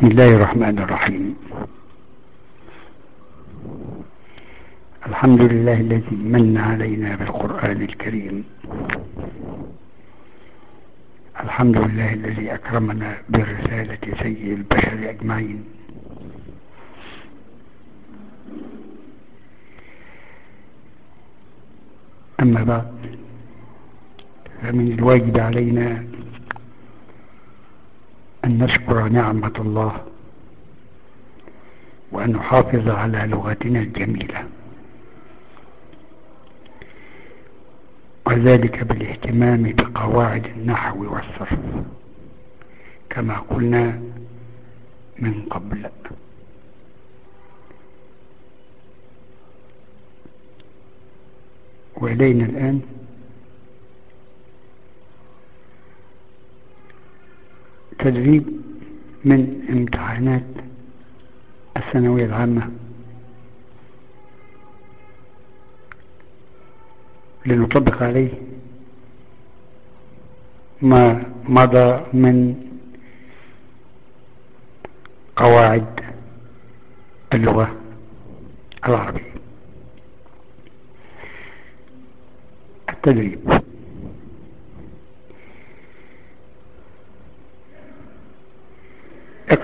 بسم الله الرحمن الرحيم. الحمد لله الذي من علينا بالقرآن الكريم. الحمد لله الذي أكرمنا برسالة سيد البشر أجمعين. أما بعد فمن الواجب علينا نشكر نعمة الله وأن نحافظ على لغتنا الجميلة. وذلك بالاهتمام بقواعد النحو والصرف كما قلنا من قبل. وإلينا الآن تدريب من امتحانات الثانوية العامة لنطبق عليه ما مضى من قواعد اللغة العربية. التدريب.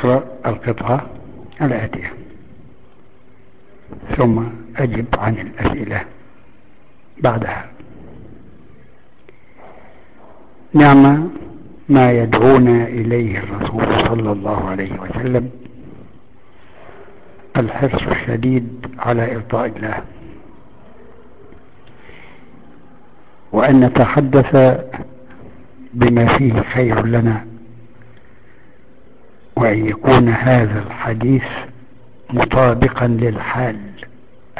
اقرأ القطعة الآتية. ثم أجب عن الأسئلة بعدها. نعم ما يدعونا إليه الرسول صلى الله عليه وسلم الحرص الشديد على إرضاء الله. وأن نتحدث بما فيه خير لنا وأن يكون هذا الحديث مطابقا للحال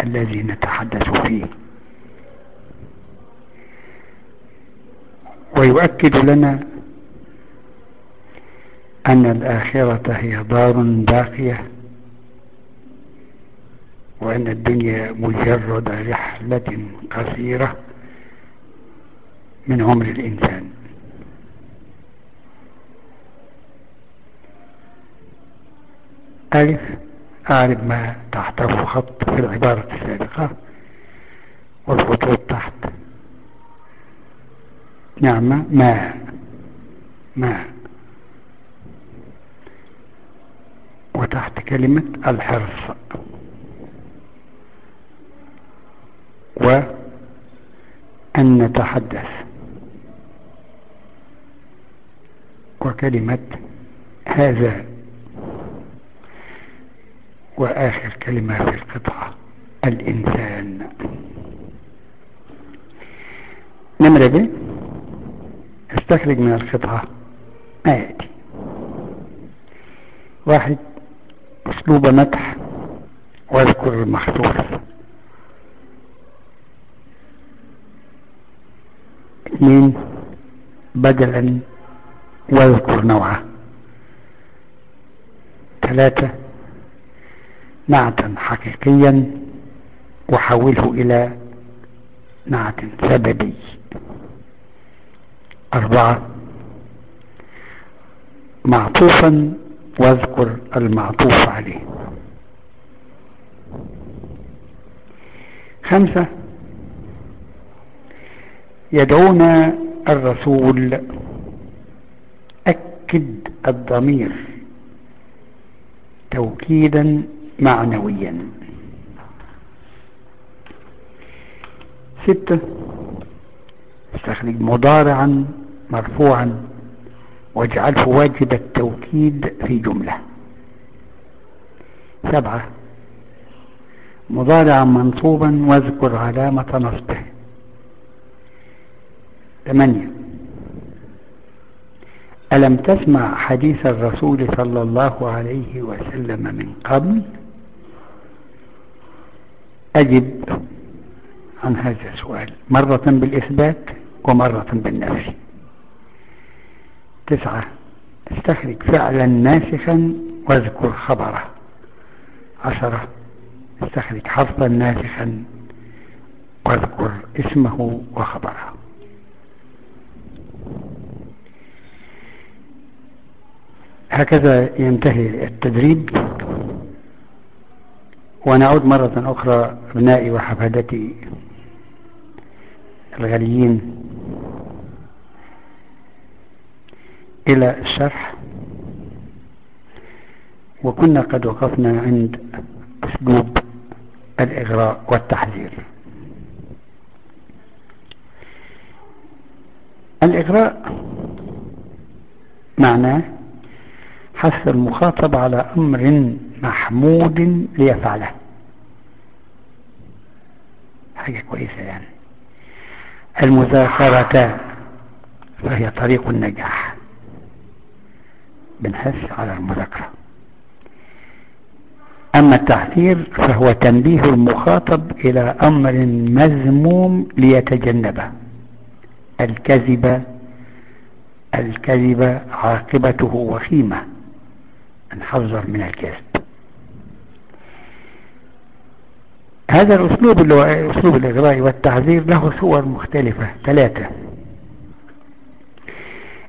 الذي نتحدث فيه. ويؤكد لنا أن الآخرة هي دار باقية وأن الدنيا مجرد رحلة قصيرة من عمر الإنسان. ألف أعرف ما تحته خط في العبارة السابقة والخطوط تحت. نعم ما. ما. وتحت كلمة الحرص وأن نتحدث. وكلمة هذا. وآخر كلمة في القطعة. الإنسان. نمرة ب استخرج من القطعة. ما يأتي واحد أسلوب مدح. واذكر المخصوص. اثنين بدلا. واذكر نوعه. ثلاثة نعتا حقيقيا وحوله إلى نعت سببي. أربعة معطوفا واذكر المعطوف عليه. خمسة يدعونا الرسول أكد الضمير توكيدا معنويا. ستة. استخرج مضارعا مرفوعا واجعله واجب التوكيد في جملة. سبعة. مضارعا منصوبا واذكر علامة نصبه. ثمانية. ألم تسمع حديث الرسول صلى الله عليه وسلم من قبل؟ أجب عن هذا السؤال مرة بالإثبات ومرة بالنفي. تسعة استخرج فعلا ناسخا واذكر خبره. عشرة استخرج حرفا ناسخا واذكر اسمه وخبره. هكذا ينتهي التدريب. ونعود مرة أخرى أبنائي وحفادتي الغاليين إلى الشرح. وكنا قد وقفنا عند أسلوب الإغراء والتحذير. الإغراء معناه حث المخاطب على أمر محمود ليفعله. حاجة كويسة يعني. المذاكرة فهي طريق النجاح. بنحث على المذاكرة. أما التحذير فهو تنبيه المخاطب إلى أمر مذموم ليتجنبه. الكذب الكذب عاقبته وخيمة. نحذر من الكذب. هذا الأسلوب اللي هو أسلوب الإغراء والتحذير له صور مختلفة ثلاثة.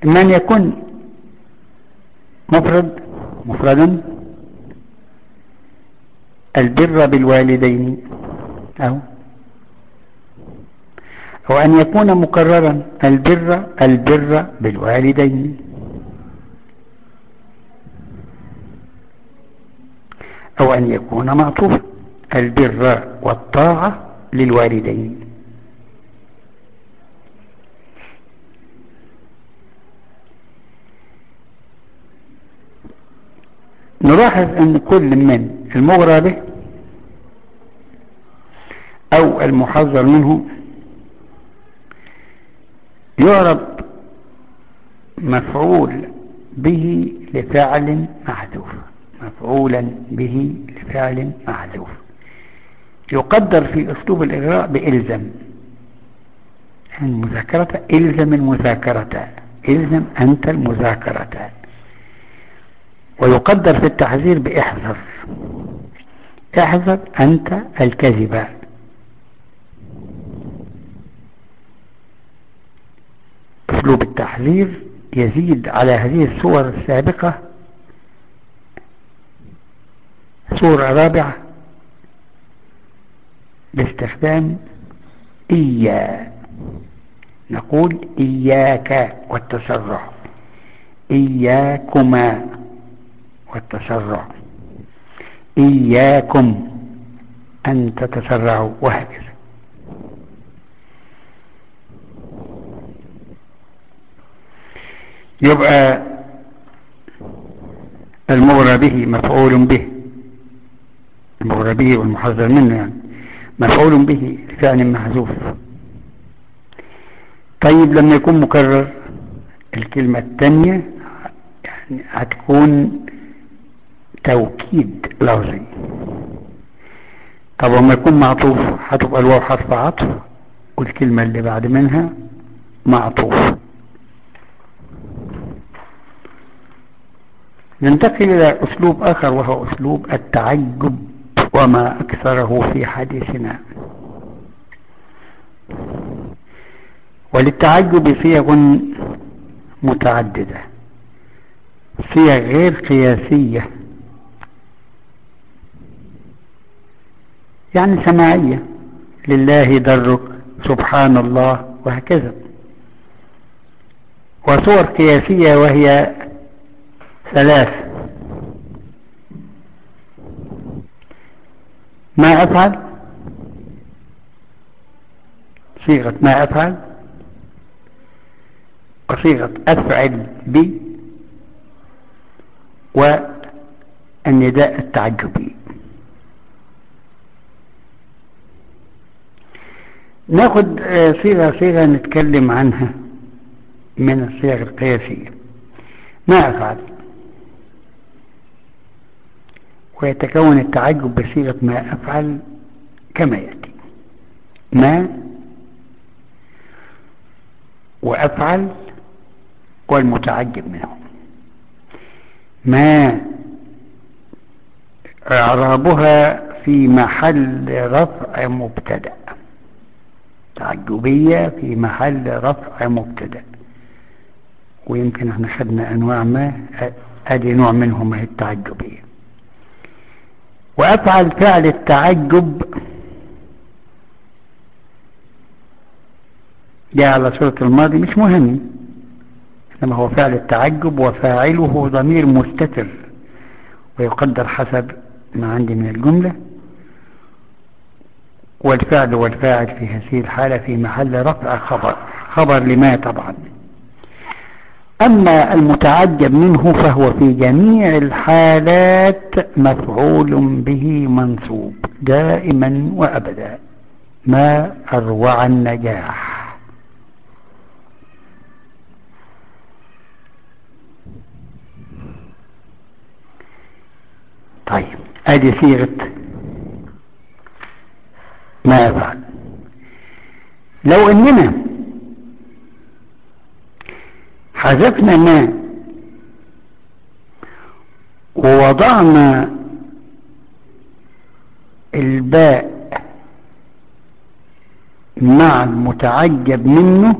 إما أن يكون مفرد مفردا البر بالوالدين أو أو أن يكون مكررا البر البر بالوالدين. أو أن يكون معطوفا. البر والطاعة للوالدين. نلاحظ أن كل من المغرى به أو المحذر منه يعرب مفعول به لفعل محذوف مفعولا به لفعل محذوف يقدر في أسلوب الإغراء بإلزم. المذاكرة إلزم المذاكرة إلزم أنت المذاكرة. ويقدر في التحذير بإحذر. إحذر أنت الكذب. أسلوب التحذير يزيد على هذه الصور السابقة. صورة رابعة. باستخدام إيا نقول إياك والتسرع إياكما والتسرع إياكم أن تتسرعوا وهكذا. يبقى المغرى به مفعول به. المغرى به والمحذر منه يعني. مفعول به لفعل محذوف. طيب لما يكون مكرر. الكلمة الثانية يعني هتكون توكيد لفظي. طب لما يكون معطوف هتبقى الواو حرف عطف والكلمة اللي بعد منها معطوف. ننتقل إلى أسلوب آخر وهو أسلوب التعجب. وما أكثره في حديثنا. وللتعجب صيغ متعددة. صيغ غير قياسية. يعني سماعية. لله درك سبحان الله وهكذا. وصور قياسية وهي ثلاث. ما أفعل صيغة ما أفعل وصيغة أفعل بي والنداء التعجبي. ناخد صيغة صيغة نتكلم عنها من الصيغ القياسية. ما أفعل ويتكون التعجب بصيغة ما أفعل كما يأتي. ما وأفعل والمتعجب منه. ما إعرابها في محل رفع مبتدأ. تعجبية في محل رفع مبتدأ. ويمكن إحنا خدنا أنواع ما أدي نوع منهم التعجبية. وأفعل فعل التعجب. جاء على صورة الماضي مش مهم. إنما هو فعل التعجب وفاعله ضمير مستتر. ويقدر حسب ما عندي من الجملة. والفعل والفاعل في هذه الحالة في محل رفع خبر. خبر لما طبعا؟ أما المتعجب منه فهو في جميع الحالات مفعول به منصوب دائما وأبدا. ما أروع النجاح. طيب أدي صيغة ما أفعل. لو أننا حذفنا ما. ووضعنا الباء مع المتعجب منه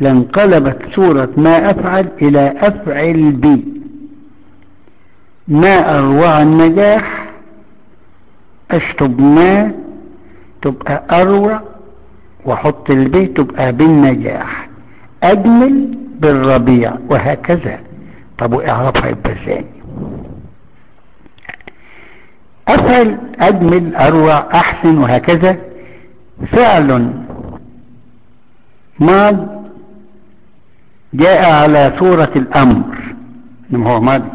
لانقلبت سورة ما أفعل إلى أفعل بي ما أروع النجاح أشطب ما تبقى أروع وحط البيت تبقى بالنجاح. أجمل بالربيع وهكذا. طب وإعرفها يبقى إزاي؟ أفعل أجمل أروع أحسن وهكذا. فعل ماض جاء على صورة الأمر. إنما هو ماضي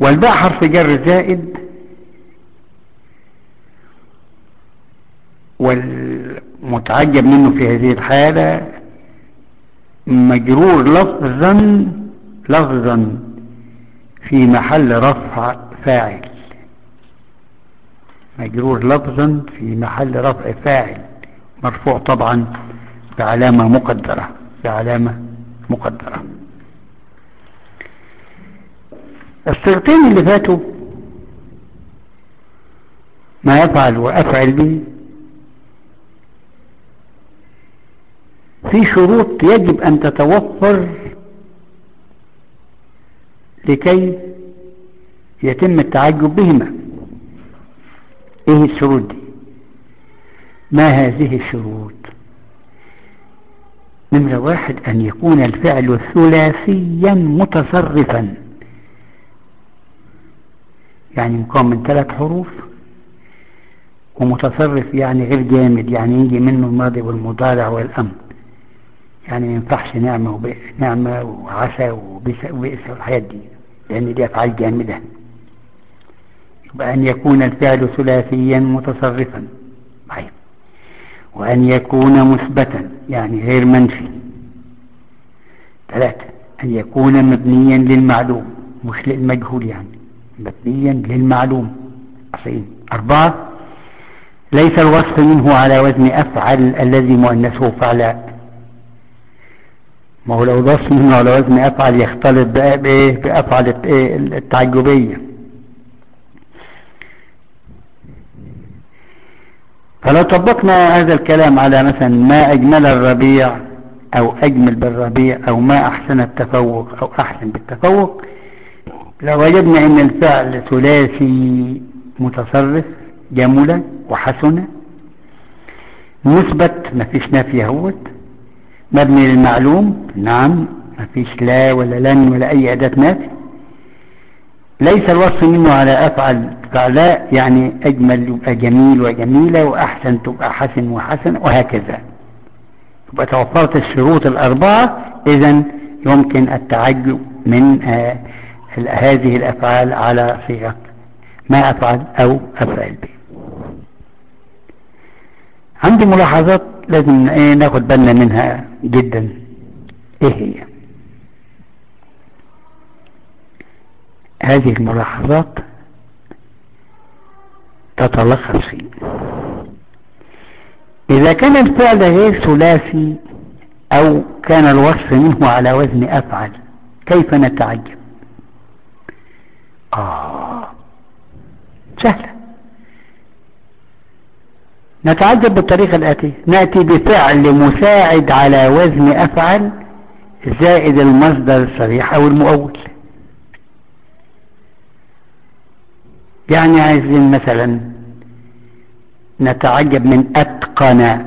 والباء حرف جر زائد والمتعجب منه في هذه الحالة مجرور لفظا لفظا في محل رفع فاعل. مجرور لفظا في محل رفع فاعل. مرفوع طبعا بعلامة مقدرة بعلامة مقدرة. الصيغتين اللي فاتوا ما يفعل وأفعل به في شروط يجب أن تتوفر لكي يتم التعجب بهما. إيه الشروط دي؟ ما هذه الشروط؟ نمرة واحد أن يكون الفعل ثلاثيا متصرفا. يعني مكون من ثلاث حروف ومتصرف يعني غير جامد يعني يجي منه الماضي والمضارع والأمر. يعني ما ينفعش نعمة وبئس نعمة وعسى وبئس والحاجات دي لأن دي أفعال جامدة. يبقى أن يكون الفعل ثلاثيا متصرفا. طيب. وأن يكون مثبتا يعني غير منفي. ثلاثة. أن يكون مبنيا للمعلوم. مش للمجهول يعني. مبنيا للمعلوم. عصين أربعة. ليس الوصف منه على وزن أفعل الذي مؤنثه فعلاء ما هو لو الوصف منه على وزن أفعل يختلط بإيه؟ بأفعل التعجبية. فلو طبقنا هذا الكلام على مثلا ما أجمل الربيع أو أجمل بالربيع أو ما أحسن التفوق أو أحسن بالتفوق لو وجدنا إن الفعل ثلاثي متصرف جمل وحسن مثبت ما فيش نافي اهوت مبني للمعلوم. نعم ما فيش لا ولا لن ولا أي أداة نافي ليس الوصف منه على أفعل فعلاء يعني أجمل يبقى جميل وجميلة وأحسن تبقى حسن وحسن وهكذا. تبقى توفرت الشروط الأربعة اذا يمكن التعجب من آه هذه الأفعال على صيغة ما أفعل أو أفعل به. عندي ملاحظات لازم إيه ناخد بالنا منها. جدا. إيه هي؟ هذه الملاحظات تتلخص. في إذا كان الفعل غير ثلاثي أو كان الوصف منه على وزن أفعل كيف نتعجب؟ آه سهلة. نتعجب بالطريقة الآتية. نأتي بفعل مساعد على وزن أفعل زائد المصدر الصريح أو المؤول. يعني عايزين مثلا نتعجب من أتقن.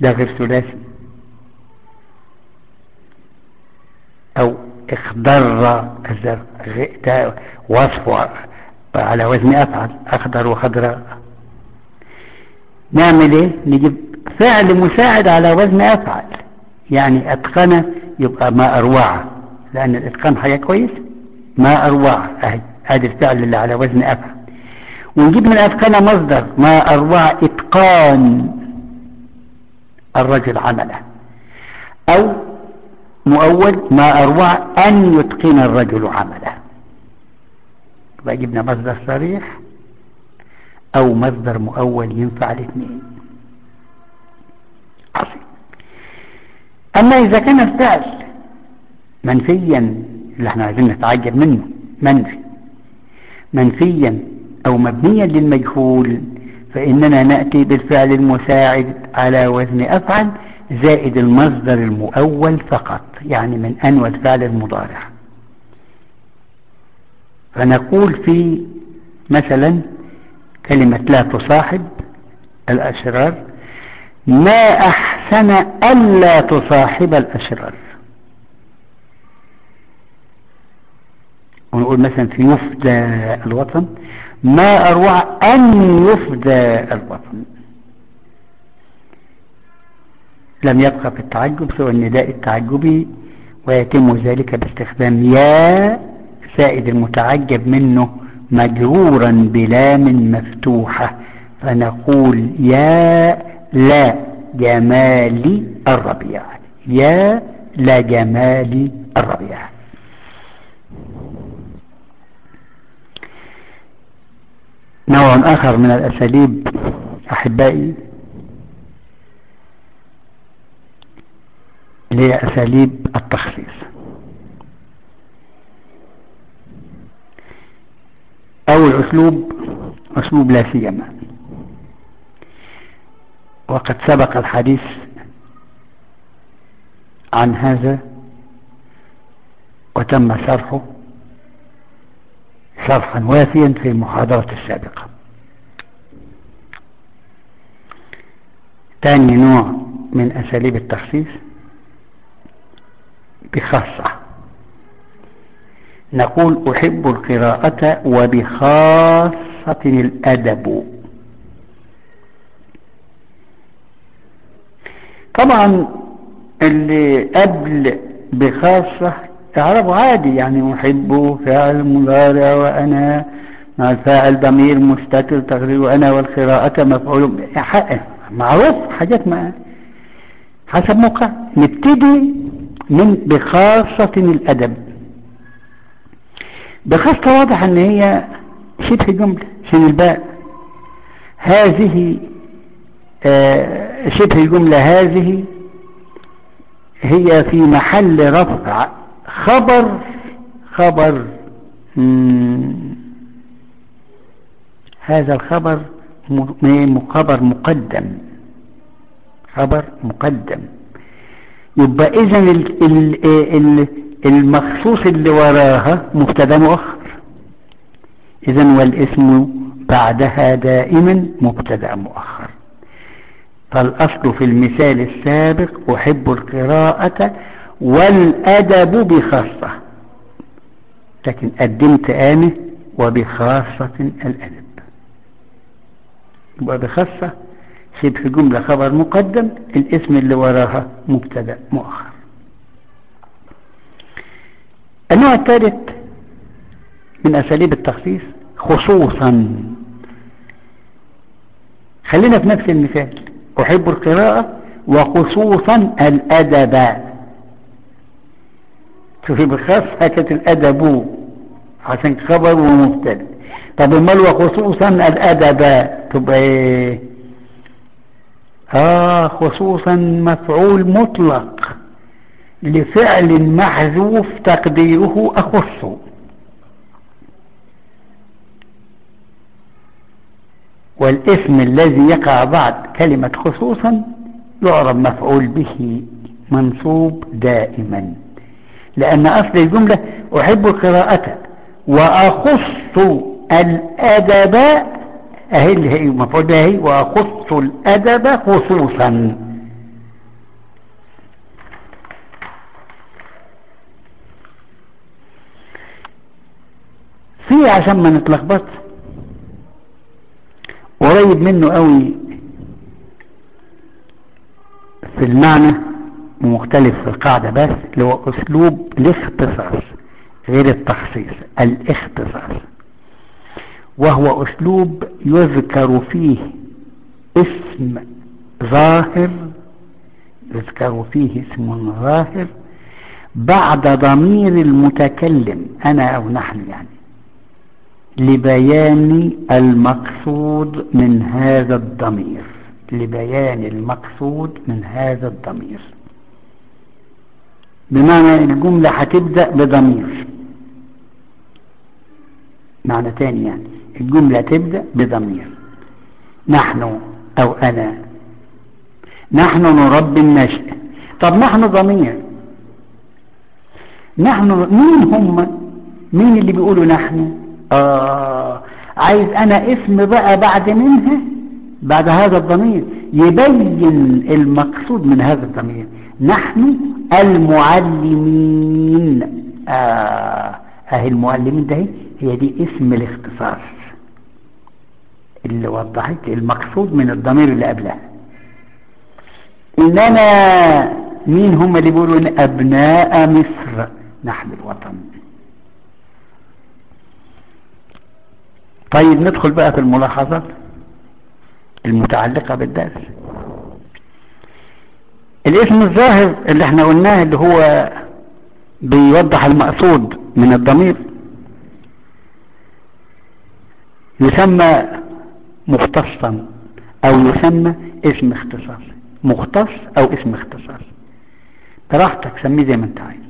ده غير ثلاثي. أو اخضر ده وصفه. على وزن أفعل أخضر وخضراء. نعمل إيه؟ نجيب فعل مساعد على وزن أفعل. يعني أتقن يبقى ما أروع. لأن الإتقان حاجة كويسة. ما أهي هذا الفعل اللي على وزن أفعل. ونجيب من اتقن مصدر. ما أروع إتقان الرجل عمله. أو مؤول ما أروع أن يتقن الرجل عمله. يبقى جبنا مصدر صريح أو مصدر مؤول ينفع الاثنين. أما إذا كان الفعل منفيا اللي إحنا عايزين نتعجب منه منفي. منفيا أو مبنيا للمجهول فإننا نأتي بالفعل المساعد على وزن أفعل زائد المصدر المؤول فقط يعني من أنوى الفعل المضارع. فنقول في مثلا كلمة لا تصاحب الأشرار ما أحسن ألا تصاحب الأشرار؟ ونقول مثلا في يفدى الوطن ما أروع أن يفدى الوطن؟ لم يبقى في التعجب سوى النداء التعجبي ويتم ذلك باستخدام يا سائد المتعجب منه مجرورا بلام مفتوحة فنقول يا لا جمال الربيع يا لا جمال الربيع. نوع آخر من الأساليب أحبائي اللي هي أساليب التخصيص أول أسلوب أسلوب لا سيما. وقد سبق الحديث عن هذا وتم شرحه شرحا وافيا في المحاضرة السابقة. ثاني نوع من أساليب التخصيص بخاصة نقول أحب القراءة وبخاصة الأدب. طبعا اللي قبل بخاصة تعرفوا عادي يعني أحب فاعل مضارع وأنا مع الفاعل ضمير مستتر تقرير أنا والقراءة مفعول معروف حاجات ما حسب موقع. نبتدي من بخاصة الأدب. بخاصة واضح أن هي شبه جملة شبه الباء. هذه آه شبه الجملة هذه هي في محل رفع خبر خبر هذا الخبر خبر مقدم. خبر مقدم. يبقى اذا المخصوص اللي وراها مبتدا مؤخر. اذا والاسم بعدها دائما مبتدا مؤخر. فالأصل في المثال السابق أحب القراءة والأدب بخاصة. لكن قدمت آنة وبخاصة الأدب. يبقى بخاصة شبه جملة خبر مقدم الاسم اللي وراها مبتدا مؤخر. النوع الثالث من أساليب التخصيص خصوصا. خلينا في نفس المثال. أحب القراءة وخصوصا الأدب. شوفي بالخاص كانت الأدب. عشان خبر ومبتدا طب امال وخصوصا الأدب؟ تبقى إيه؟ آه خصوصا مفعول مطلق. لفعل محذوف تقديره أخص. والاسم الذي يقع بعد كلمة خصوصا يعرب مفعول به منصوب دائما. لأن أصل الجملة أحب قراءته وأخص الأدب اللي هي مفعول هي وأخص الأدب خصوصا. في عشان ما نتلخبط. قريب منه قوي في المعنى ومختلف في القاعدة بس اللي هو أسلوب الاختصاص غير التخصيص الاختصاص. وهو أسلوب يذكر فيه اسم ظاهر يذكر فيه اسم ظاهر بعد ضمير المتكلم أنا أو نحن يعني. لبيان المقصود من هذا الضمير. لبيان المقصود من هذا الضمير. بمعنى الجملة هتبدأ بضمير. معنى تاني يعني. الجملة تبدأ بضمير. نحن أو أنا. نحن نربي النشء طب نحن ضمير. نحن مين هم؟ مين اللي بيقولوا نحن؟ آه عايز أنا اسم بقى بعد منها؟ بعد هذا الضمير يبين المقصود من هذا الضمير. نحن المعلمين. آه أهي المعلمين ده هي دي اسم الاختصاص اللي وضحت المقصود من الضمير اللي قبلها. اننا مين هم اللي بيقولوا إن أبناء مصر؟ نحمي الوطن. طيب ندخل بقى في الملاحظات المتعلقة بالدرس. الاسم الظاهر اللي إحنا قلناه اللي هو بيوضح المقصود من الضمير يسمى مختصا أو يسمى اسم اختصاص. مختص أو اسم اختصاص. براحتك سميه زي ما انت عايز.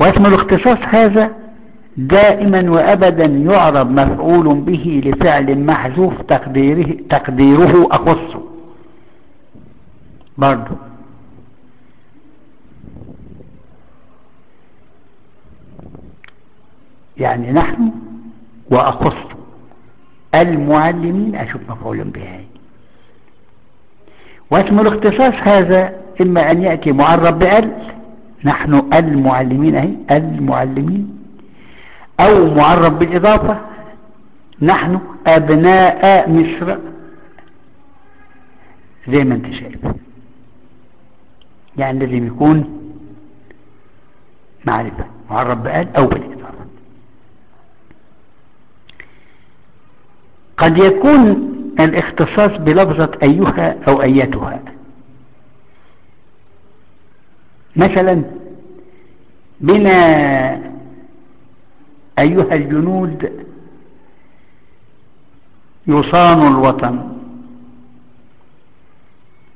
واسم الاختصاص هذا دائما وأبدا يعرب مفعول به لفعل محذوف تقديره, تقديره اخصه برضه يعني نحن وأخص المعلمين أشوف مفعول به. واسم الاختصاص هذا إما أن يأتي معرب بأل نحن المعلمين اهي المعلمين. أو معرب بالاضافة نحن أبناء مصر. زي ما أنت شايف. يعني لازم يكون معرفة معرب بال أو بالإضافة. قد يكون الاختصاص بلفظة أيها أو أيتها. مثلا بنا أيها الجنود يصان الوطن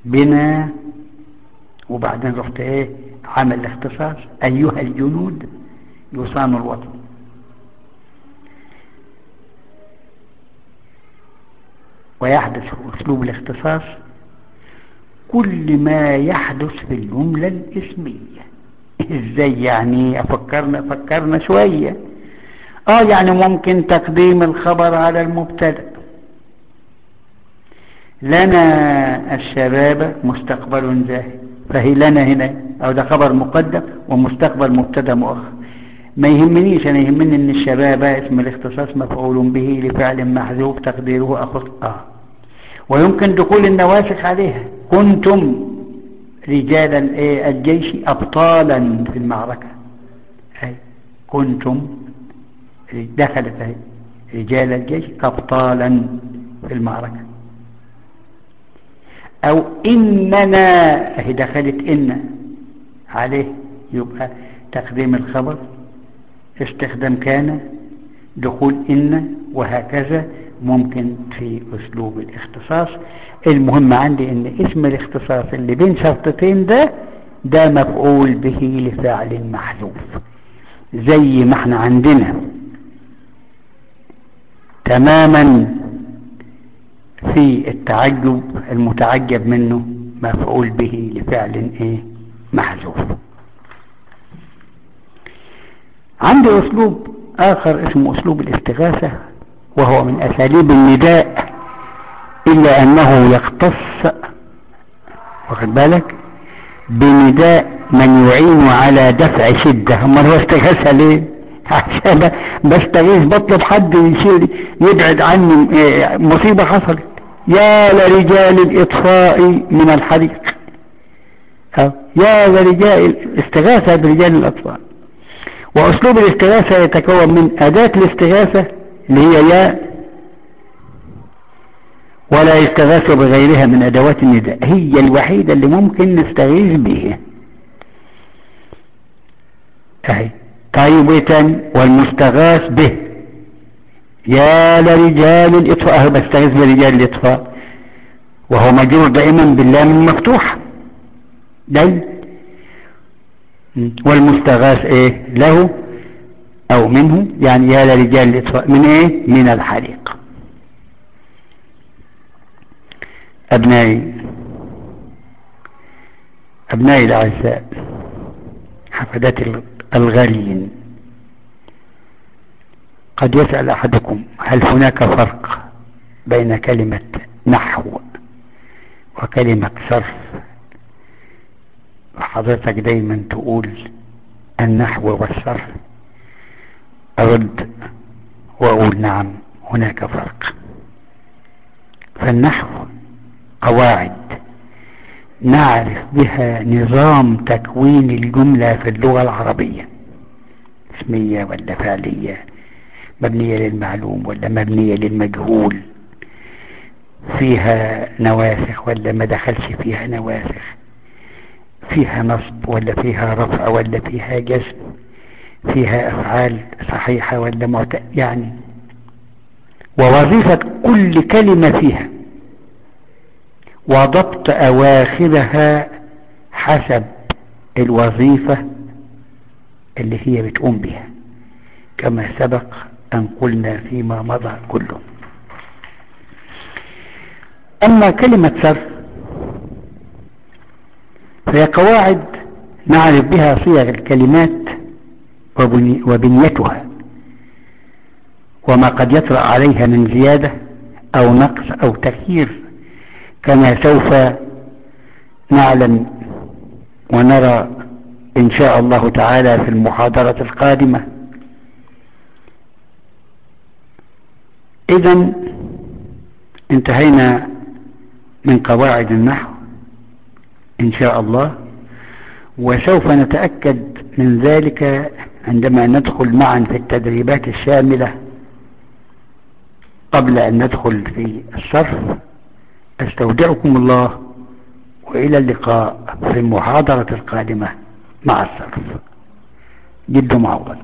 بنا وبعدين رحت إيه؟ عمل الاختصاص أيها الجنود يصان الوطن. ويحدث أسلوب الاختصاص كل ما يحدث في الجملة الإسمية. إزاي يعني؟ أفكرنا فكرنا شوية. آه يعني ممكن تقديم الخبر على المبتدأ. لنا الشباب مستقبل زاهد فهي لنا هنا أو ده خبر مقدم ومستقبل مبتدأ مؤخر. ما يهمنيش أنا يهمني إن الشباب اسم الاختصاص مفعول به لفعل محذوف تقديره اخص آه. ويمكن دخول النواسخ عليها. كنتم رجال الجيش ابطالا في المعركة. أي كنتم دخلت رجال الجيش ابطالا في المعركة. أو إننا هي دخلت إن عليه يبقى تقديم الخبر استخدام كان دخول إن وهكذا ممكن في أسلوب الاختصاص. المهم عندي إن اسم الاختصاص اللي بين شرطتين ده ده مفعول به لفعل محذوف زي ما إحنا عندنا. تماما في التعجب المتعجب منه مفعول به لفعل إيه؟ محذوف. عندي أسلوب آخر اسمه أسلوب الاستغاثة وهو من أساليب النداء إلا أنه يختص واخد بالك؟ بنداء من يعين على دفع شدة. أمال هو استغاثة ليه؟ عشان بستغيث بطلب حد يشيل يبعد عني مصيبة حصلت. يا لرجال الإطفاء من الحريق. يا لرجال استغاثة برجال الاطفاء وأسلوب الاستغاثة يتكون من أداة الاستغاثة اللي هي يا ولا يستغاث بغيرها من أدوات النداء. هي الوحيدة اللي ممكن نستغيث بها. أهي. طيب والمستغاث به. يا لرجال الإطفاء أهو بستغيث برجال الإطفاء. وهو مجرور دائما باللام المفتوحة دايما والمستغاث إيه؟ له أو منه. يعني يا لرجال الإطفاء من إيه؟ من الحريق. أبنائي. أبنائي الأعزاء. حفدات الغاليين قد يسأل أحدكم هل هناك فرق بين كلمة نحو وكلمة صرف؟ وحضرتك دايما تقول النحو والصرف. أرد وأقول نعم هناك فرق. فالنحو قواعد. نعرف بها نظام تكوين الجملة في اللغة العربية. اسمية ولا فعلية؟ مبنية للمعلوم ولا مبنية للمجهول؟ فيها نواسخ ولا ما دخلش فيها نواسخ؟ فيها نصب ولا فيها رفع ولا فيها جزم فيها أفعال صحيحة ولا معت... يعني؟ ووظيفة كل كلمة فيها. وضبط أواخرها حسب الوظيفة اللي هي بتقوم بها كما سبق أن قلنا فيما مضى كله. أما كلمة صرف فهي قواعد نعرف بها صيغ الكلمات وبني وبنيتها. وما قد يطرأ عليها من زيادة أو نقص أو تغيير كما سوف نعلم ونرى إن شاء الله تعالى في المحاضرة القادمة. اذا انتهينا من قواعد النحو إن شاء الله وسوف نتأكد من ذلك عندما ندخل معا في التدريبات الشاملة قبل أن ندخل في الصرف. أستودعكم الله وإلى اللقاء في المحاضرة القادمة مع الصرف جد معوض